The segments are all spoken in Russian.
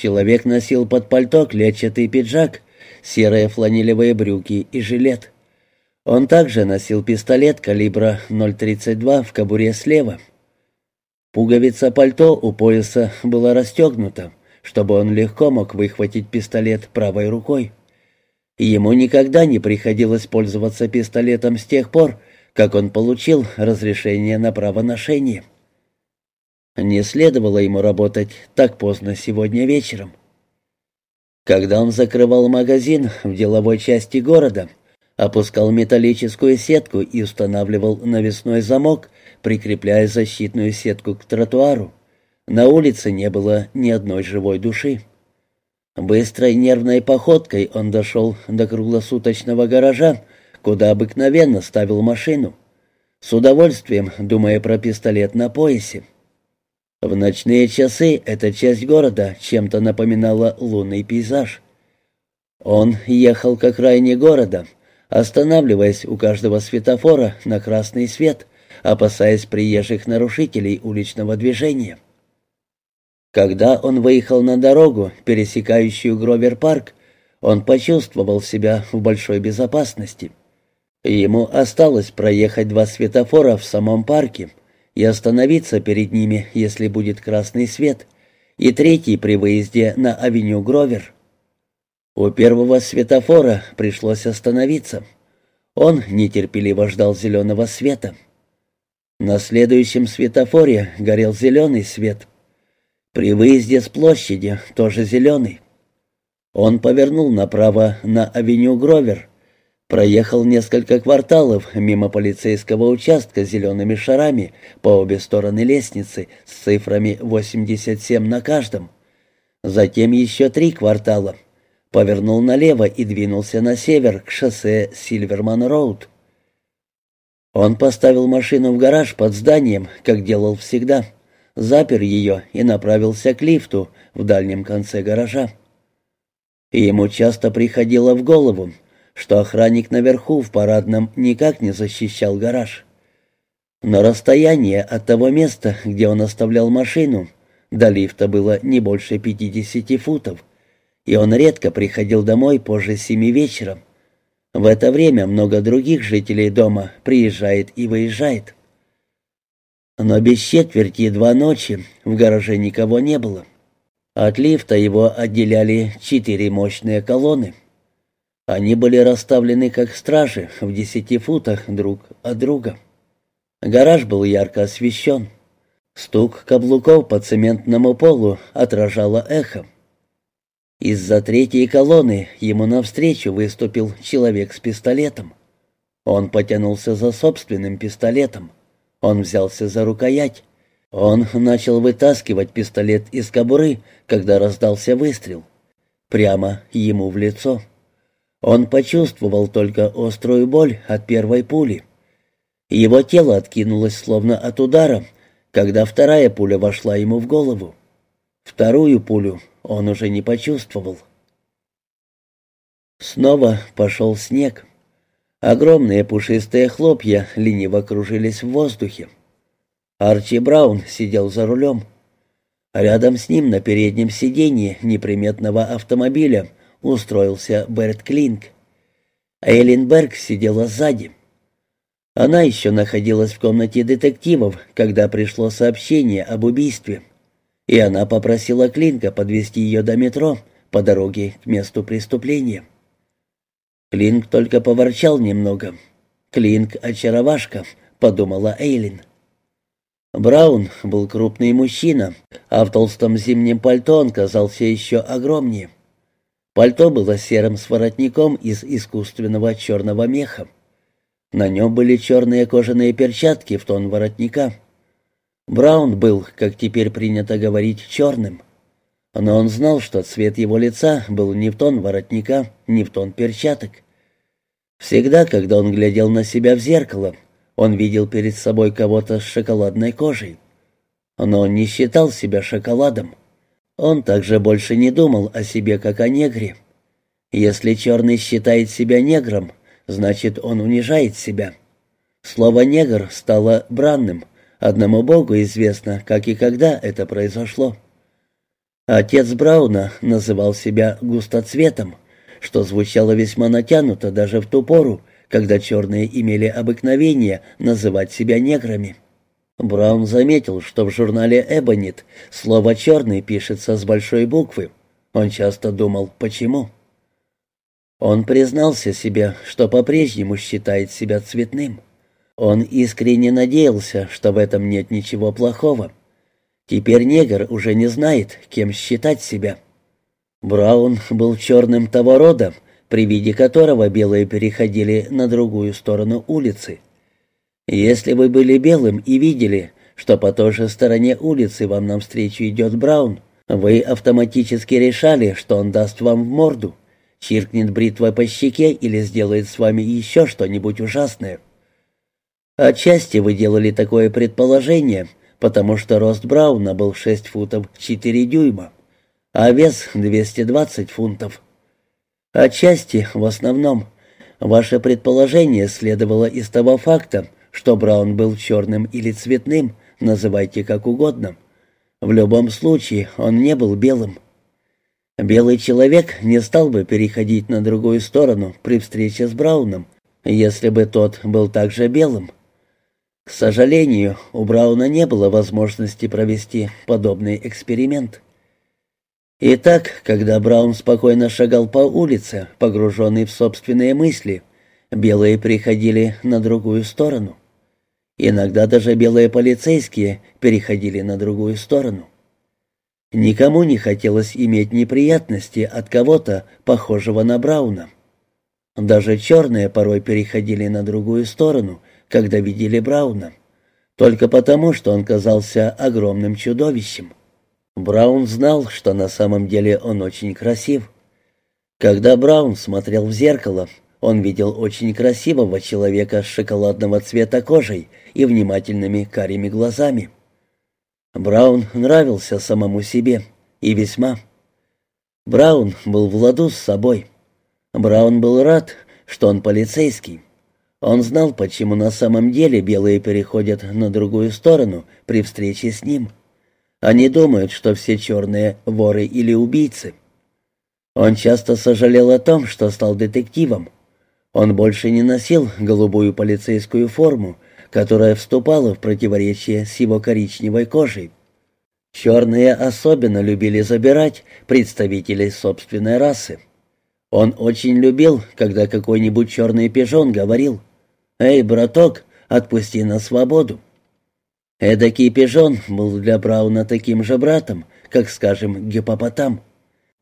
Человек носил под пальто клетчатый пиджак, серые фланелевые брюки и жилет. Он также носил пистолет калибра 0,32 в кобуре слева. Пуговица пальто у пояса была расстегнута, чтобы он легко мог выхватить пистолет правой рукой. Ему никогда не приходилось пользоваться пистолетом с тех пор, как он получил разрешение на право ношения. Не следовало ему работать так поздно сегодня вечером. Когда он закрывал магазин в деловой части города, опускал металлическую сетку и устанавливал навесной замок, прикрепляя защитную сетку к тротуару, на улице не было ни одной живой души. Быстрой нервной походкой он дошел до круглосуточного гаража, куда обыкновенно ставил машину, с удовольствием думая про пистолет на поясе. В ночные часы эта часть города чем-то напоминала лунный пейзаж. Он ехал к окраине города, останавливаясь у каждого светофора на красный свет, опасаясь приезжих нарушителей уличного движения. Когда он выехал на дорогу, пересекающую Гровер-парк, он почувствовал себя в большой безопасности. Ему осталось проехать два светофора в самом парке, и остановиться перед ними, если будет красный свет, и третий при выезде на авеню Гровер. У первого светофора пришлось остановиться. Он нетерпеливо ждал зеленого света. На следующем светофоре горел зеленый свет. При выезде с площади тоже зеленый. Он повернул направо на авеню Гровер, Проехал несколько кварталов мимо полицейского участка с зелеными шарами по обе стороны лестницы с цифрами 87 на каждом. Затем еще три квартала. Повернул налево и двинулся на север к шоссе Сильверман-Роуд. Он поставил машину в гараж под зданием, как делал всегда, запер ее и направился к лифту в дальнем конце гаража. Ему часто приходило в голову, что охранник наверху в парадном никак не защищал гараж. Но расстояние от того места, где он оставлял машину, до лифта было не больше 50 футов, и он редко приходил домой позже семи вечера. В это время много других жителей дома приезжает и выезжает. Но без четверти два ночи в гараже никого не было. От лифта его отделяли четыре мощные колонны. Они были расставлены как стражи в десяти футах друг от друга. Гараж был ярко освещен. Стук каблуков по цементному полу отражало эхо. Из-за третьей колонны ему навстречу выступил человек с пистолетом. Он потянулся за собственным пистолетом. Он взялся за рукоять. Он начал вытаскивать пистолет из кобуры, когда раздался выстрел. Прямо ему в лицо. Он почувствовал только острую боль от первой пули. Его тело откинулось словно от удара, когда вторая пуля вошла ему в голову. Вторую пулю он уже не почувствовал. Снова пошел снег. Огромные пушистые хлопья лениво кружились в воздухе. Арчи Браун сидел за рулем. Рядом с ним на переднем сиденье неприметного автомобиля устроился Берт Клинк. Эйлин Берг сидела сзади. Она еще находилась в комнате детективов, когда пришло сообщение об убийстве, и она попросила Клинка подвести ее до метро по дороге к месту преступления. Клинк только поворчал немного. «Клинк — очаровашка», — подумала Эйлин. Браун был крупный мужчина, а в толстом зимнем пальто он казался еще огромнее. Пальто было серым с воротником из искусственного черного меха. На нем были черные кожаные перчатки в тон воротника. Браун был, как теперь принято говорить, черным. Но он знал, что цвет его лица был не в тон воротника, не в тон перчаток. Всегда, когда он глядел на себя в зеркало, он видел перед собой кого-то с шоколадной кожей. Но он не считал себя шоколадом. Он также больше не думал о себе как о негре. Если черный считает себя негром, значит, он унижает себя. Слово «негр» стало бранным. Одному Богу известно, как и когда это произошло. Отец Брауна называл себя густоцветом, что звучало весьма натянуто даже в ту пору, когда черные имели обыкновение называть себя неграми. Браун заметил, что в журнале «Эбонит» слово «черный» пишется с большой буквы. Он часто думал, почему. Он признался себе, что по-прежнему считает себя цветным. Он искренне надеялся, что в этом нет ничего плохого. Теперь негр уже не знает, кем считать себя. Браун был черным того рода, при виде которого белые переходили на другую сторону улицы. Если вы были белым и видели, что по той же стороне улицы вам навстречу идет Браун, вы автоматически решали, что он даст вам в морду, чиркнет бритвой по щеке или сделает с вами еще что-нибудь ужасное. Отчасти вы делали такое предположение, потому что рост Брауна был 6 футов 4 дюйма, а вес 220 фунтов. Отчасти, в основном, ваше предположение следовало из того факта, что Браун был черным или цветным, называйте как угодно. В любом случае, он не был белым. Белый человек не стал бы переходить на другую сторону при встрече с Брауном, если бы тот был также белым. К сожалению, у Брауна не было возможности провести подобный эксперимент. Итак, когда Браун спокойно шагал по улице, погруженный в собственные мысли, белые приходили на другую сторону. Иногда даже белые полицейские переходили на другую сторону. Никому не хотелось иметь неприятности от кого-то, похожего на Брауна. Даже черные порой переходили на другую сторону, когда видели Брауна, только потому, что он казался огромным чудовищем. Браун знал, что на самом деле он очень красив. Когда Браун смотрел в зеркало, он видел очень красивого человека с шоколадного цвета кожей и внимательными карими глазами. Браун нравился самому себе, и весьма. Браун был в ладу с собой. Браун был рад, что он полицейский. Он знал, почему на самом деле белые переходят на другую сторону при встрече с ним. Они думают, что все черные — воры или убийцы. Он часто сожалел о том, что стал детективом. Он больше не носил голубую полицейскую форму, которая вступала в противоречие с его коричневой кожей. Черные особенно любили забирать представителей собственной расы. Он очень любил, когда какой-нибудь черный пижон говорил «Эй, браток, отпусти на свободу». Эдакий пижон был для Брауна таким же братом, как, скажем, гипопотам.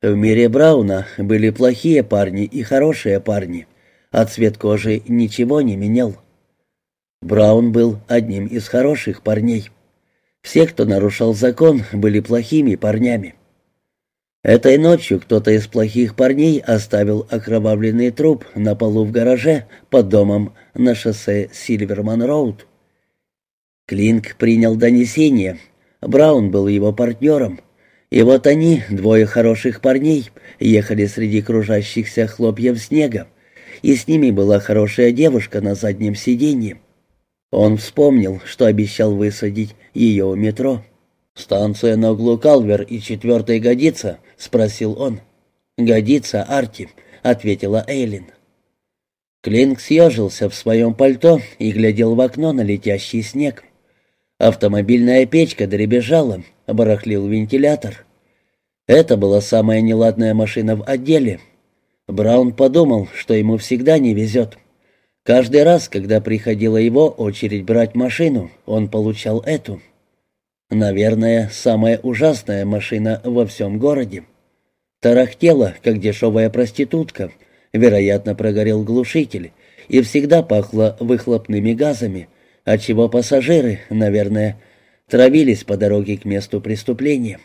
В мире Брауна были плохие парни и хорошие парни, а цвет кожи ничего не менял. Браун был одним из хороших парней. Все, кто нарушал закон, были плохими парнями. Этой ночью кто-то из плохих парней оставил окровавленный труп на полу в гараже под домом на шоссе Сильверман-Роуд. Клинк принял донесение. Браун был его партнером. И вот они, двое хороших парней, ехали среди кружащихся хлопьев снега, и с ними была хорошая девушка на заднем сиденье. Он вспомнил, что обещал высадить ее у метро. «Станция на углу Калвер и четвертой годится?» — спросил он. «Годится, Арти», — ответила Эйлин. Клинк съежился в своем пальто и глядел в окно на летящий снег. Автомобильная печка дребезжала, барахлил вентилятор. Это была самая неладная машина в отделе. Браун подумал, что ему всегда не везет. Каждый раз, когда приходила его очередь брать машину, он получал эту. Наверное, самая ужасная машина во всем городе. Тарахтела, как дешевая проститутка. Вероятно, прогорел глушитель. И всегда пахло выхлопными газами, отчего пассажиры, наверное, травились по дороге к месту преступления.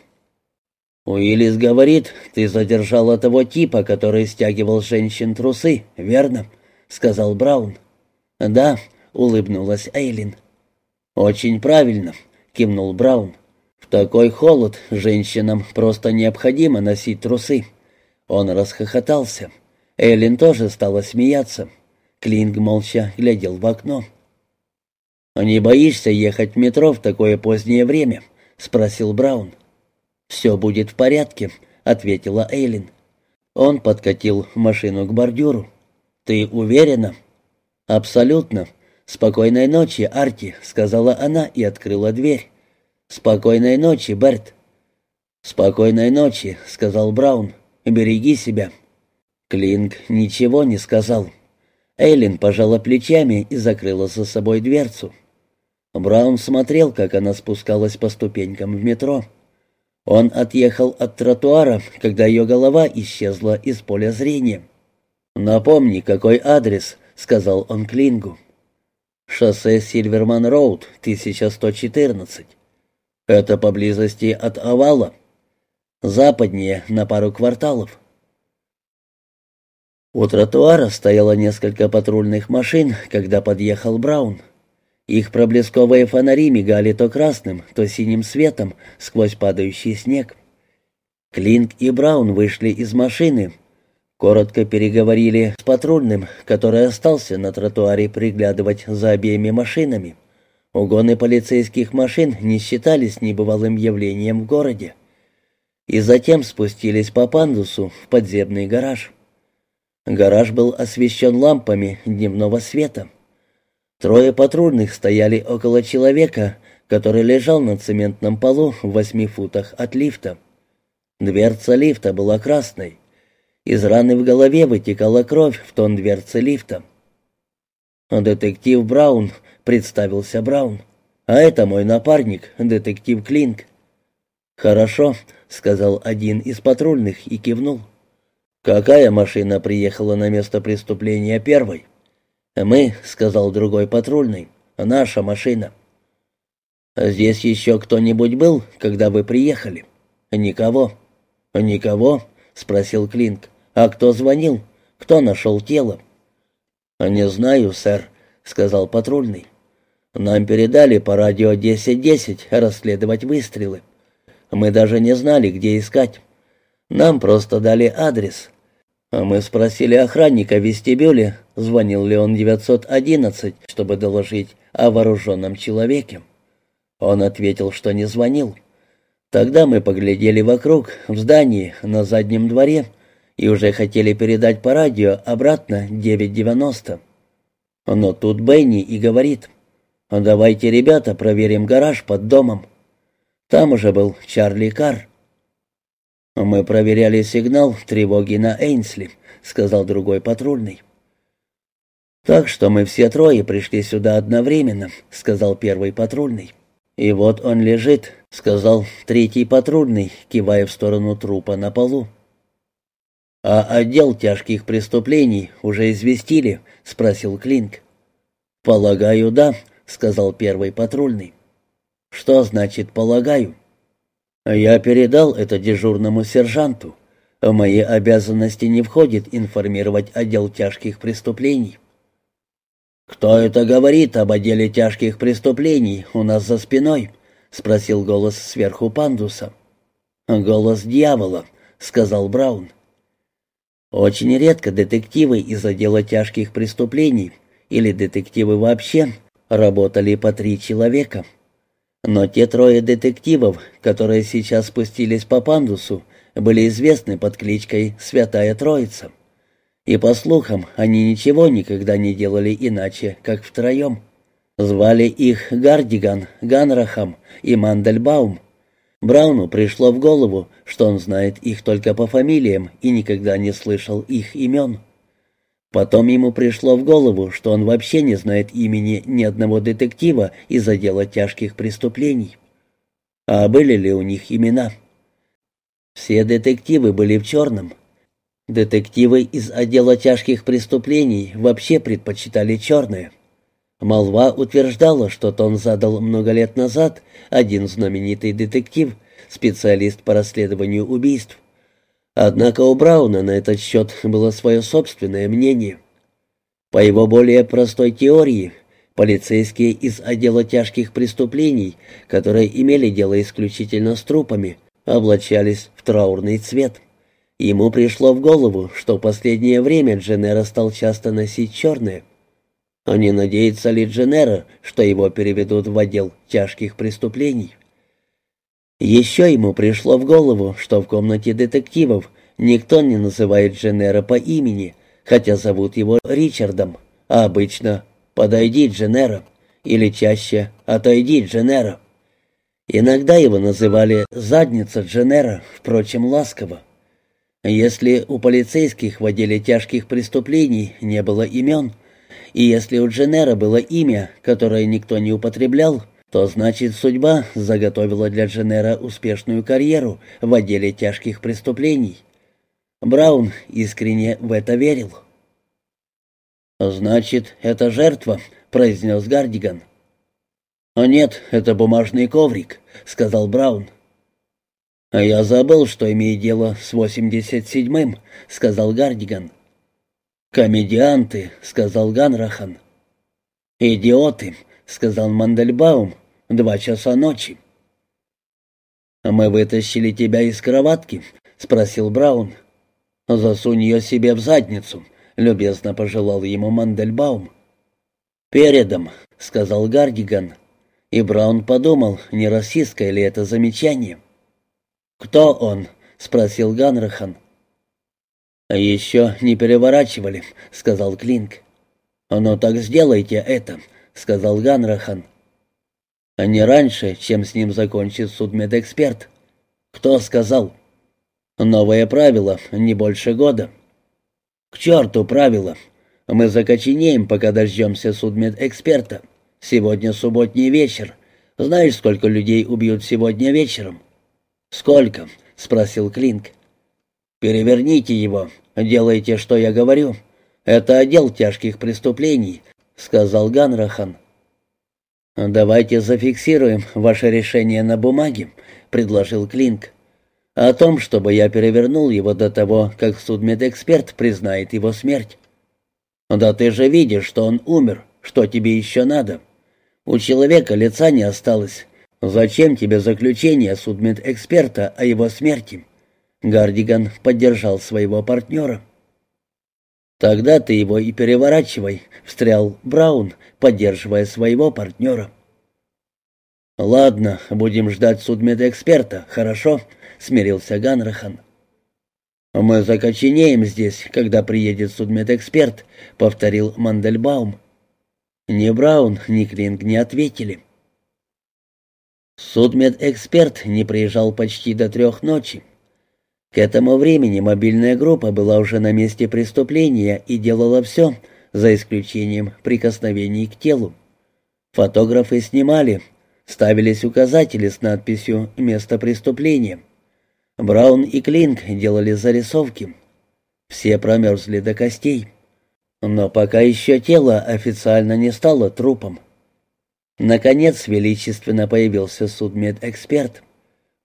«Уиллис говорит, ты задержала того типа, который стягивал женщин трусы, верно?» — сказал Браун. «Да», — улыбнулась Эйлин. «Очень правильно кивнул Браун. «В такой холод женщинам просто необходимо носить трусы». Он расхохотался. Эллен тоже стала смеяться. Клинг молча глядел в окно. «Не боишься ехать в метро в такое позднее время?» — спросил Браун. «Все будет в порядке», — ответила Эйлин. Он подкатил машину к бордюру. «Ты уверена?» «Абсолютно. Спокойной ночи, Арти», — сказала она и открыла дверь. «Спокойной ночи, Берт». «Спокойной ночи», — сказал Браун. «Береги себя». Клинк ничего не сказал. Эйлин пожала плечами и закрыла за собой дверцу. Браун смотрел, как она спускалась по ступенькам в метро. Он отъехал от тротуара, когда ее голова исчезла из поля зрения. «Напомни, какой адрес», — сказал он Клингу. «Шоссе Сильверман-Роуд, 1114. Это поблизости от овала. Западнее, на пару кварталов». У тротуара стояло несколько патрульных машин, когда подъехал Браун. Их проблесковые фонари мигали то красным, то синим светом сквозь падающий снег. Клинк и Браун вышли из машины, коротко переговорили с патрульным, который остался на тротуаре приглядывать за обеими машинами. Угоны полицейских машин не считались небывалым явлением в городе. И затем спустились по пандусу в подземный гараж. Гараж был освещен лампами дневного света. Трое патрульных стояли около человека, который лежал на цементном полу в восьми футах от лифта. Дверца лифта была красной. Из раны в голове вытекала кровь в тон дверцы лифта. «Детектив Браун», — представился Браун. «А это мой напарник, детектив Клинк». «Хорошо», — сказал один из патрульных и кивнул. «Какая машина приехала на место преступления первой?» «Мы», — сказал другой патрульный, — «наша машина». «Здесь еще кто-нибудь был, когда вы приехали?» «Никого». «Никого?» — спросил Клинк. «А кто звонил? Кто нашел тело?» «Не знаю, сэр», — сказал патрульный. «Нам передали по радио 1010 расследовать выстрелы. Мы даже не знали, где искать. Нам просто дали адрес. А мы спросили охранника в вестибюле, звонил ли он 911, чтобы доложить о вооруженном человеке. Он ответил, что не звонил. Тогда мы поглядели вокруг, в здании, на заднем дворе, и уже хотели передать по радио обратно 990. Но тут Бенни и говорит, «Давайте, ребята, проверим гараж под домом». Там уже был Чарли Карр. «Мы проверяли сигнал тревоги на Эйнсли», — сказал другой патрульный. «Так что мы все трое пришли сюда одновременно», — сказал первый патрульный. «И вот он лежит», — сказал третий патрульный, кивая в сторону трупа на полу. «А отдел тяжких преступлений уже известили?» — спросил Клинк. «Полагаю, да», — сказал первый патрульный. «Что значит «полагаю»?» Я передал это дежурному сержанту. В мои обязанности не входит информировать отдел тяжких преступлений. «Кто это говорит об отделе тяжких преступлений у нас за спиной?» — спросил голос сверху пандуса. «Голос дьявола», — сказал Браун. «Очень редко детективы из отдела тяжких преступлений или детективы вообще работали по три человека». Но те трое детективов, которые сейчас спустились по пандусу, были известны под кличкой «Святая Троица». И, по слухам, они ничего никогда не делали иначе, как втроем. Звали их Гардиган, Ганрахам и Мандельбаум. Брауну пришло в голову, что он знает их только по фамилиям и никогда не слышал их имен. Потом ему пришло в голову, что он вообще не знает имени ни одного детектива из отдела тяжких преступлений. А были ли у них имена? Все детективы были в черном. Детективы из отдела тяжких преступлений вообще предпочитали черное. Молва утверждала, что тон задал много лет назад один знаменитый детектив, специалист по расследованию убийств. Однако у Брауна на этот счет было свое собственное мнение. По его более простой теории, полицейские из отдела тяжких преступлений, которые имели дело исключительно с трупами, облачались в траурный цвет. Ему пришло в голову, что в последнее время Дженера стал часто носить черное. А не надеется ли Дженера, что его переведут в отдел тяжких преступлений? Еще ему пришло в голову, что в комнате детективов никто не называет Дженнера по имени, хотя зовут его Ричардом, а обычно «подойди, Дженнера» или чаще «отойди, Дженнера». Иногда его называли «задница Дженнера», впрочем, ласково. Если у полицейских в отделе тяжких преступлений не было имен, и если у Дженнера было имя, которое никто не употреблял, то значит судьба заготовила для Дженнера успешную карьеру в отделе тяжких преступлений. Браун искренне в это верил. «Значит, это жертва», — произнес Гардиган. «А нет, это бумажный коврик», — сказал Браун. «А я забыл, что имею дело с восемьдесят седьмым», — сказал Гардиган. «Комедианты», — сказал Ганрахан. «Идиоты», — сказал Мандельбаум. «Два часа ночи». «Мы вытащили тебя из кроватки?» — спросил Браун. «Засунь ее себе в задницу», — любезно пожелал ему Мандельбаум. «Передом», — сказал Гардиган. И Браун подумал, не расистское ли это замечание. «Кто он?» — спросил Ганрахан. «Еще не переворачивали», — сказал Клинк. «Ну так сделайте это», — сказал Ганрахан. «А не раньше, чем с ним закончит судмедэксперт». «Кто сказал?» «Новое правило, не больше года». «К черту правила. Мы закоченеем, пока дождемся судмедэксперта. Сегодня субботний вечер. Знаешь, сколько людей убьют сегодня вечером?» «Сколько?» — спросил Клинк. «Переверните его. Делайте, что я говорю. Это отдел тяжких преступлений», — сказал Ганрахан. «Давайте зафиксируем ваше решение на бумаге», — предложил Клинк. «О том, чтобы я перевернул его до того, как судмедэксперт признает его смерть». «Да ты же видишь, что он умер. Что тебе еще надо? У человека лица не осталось. Зачем тебе заключение судмедэксперта о его смерти?» Гардиган поддержал своего партнера. «Тогда ты его и переворачивай», — встрял Браун, поддерживая своего партнера. «Ладно, будем ждать судмедэксперта, хорошо?» — смирился Ганрахан. «Мы закоченеем здесь, когда приедет судмедэксперт», — повторил Мандельбаум. Ни Браун, ни Клинг не ответили. Судмедэксперт не приезжал почти до трех ночи. К этому времени мобильная группа была уже на месте преступления и делала все, за исключением прикосновений к телу. Фотографы снимали, ставились указатели с надписью «Место преступления». Браун и Клинк делали зарисовки. Все промерзли до костей. Но пока еще тело официально не стало трупом. Наконец величественно появился судмедэксперт.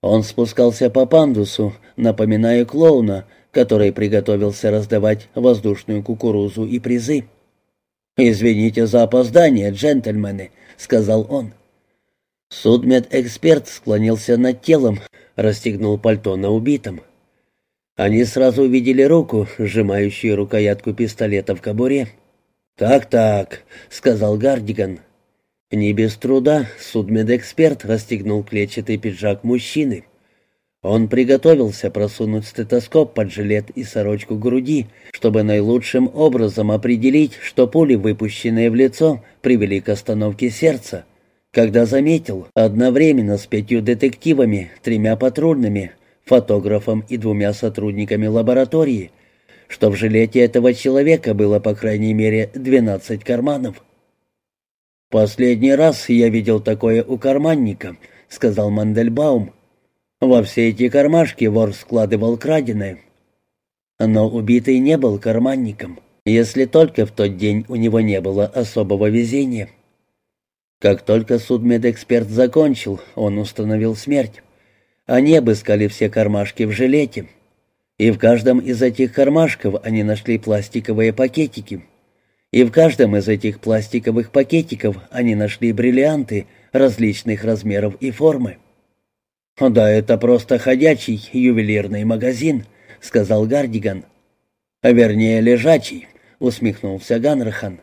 Он спускался по пандусу, напоминая клоуна, который приготовился раздавать воздушную кукурузу и призы. «Извините за опоздание, джентльмены», — сказал он. Судмедэксперт склонился над телом, расстегнул пальто на убитом. Они сразу увидели руку, сжимающую рукоятку пистолета в кобуре. «Так-так», — сказал Гардиган, не без труда судмедэксперт расстегнул клетчатый пиджак мужчины. Он приготовился просунуть стетоскоп под жилет и сорочку груди, чтобы наилучшим образом определить, что пули, выпущенные в лицо, привели к остановке сердца, когда заметил одновременно с пятью детективами, тремя патрульными, фотографом и двумя сотрудниками лаборатории, что в жилете этого человека было по крайней мере 12 карманов. «Последний раз я видел такое у карманника», — сказал Мандельбаум. «Во все эти кармашки вор складывал краденое». Но убитый не был карманником, если только в тот день у него не было особого везения. Как только судмедэксперт закончил, он установил смерть. Они обыскали все кармашки в жилете, и в каждом из этих кармашков они нашли пластиковые пакетики — и в каждом из этих пластиковых пакетиков они нашли бриллианты различных размеров и формы. «Да это просто ходячий ювелирный магазин», — сказал Гардиган. «А вернее, лежачий», — усмехнулся Ганрахан.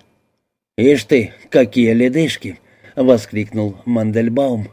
«Ишь ты, какие ледышки!» — воскликнул Мандельбаум.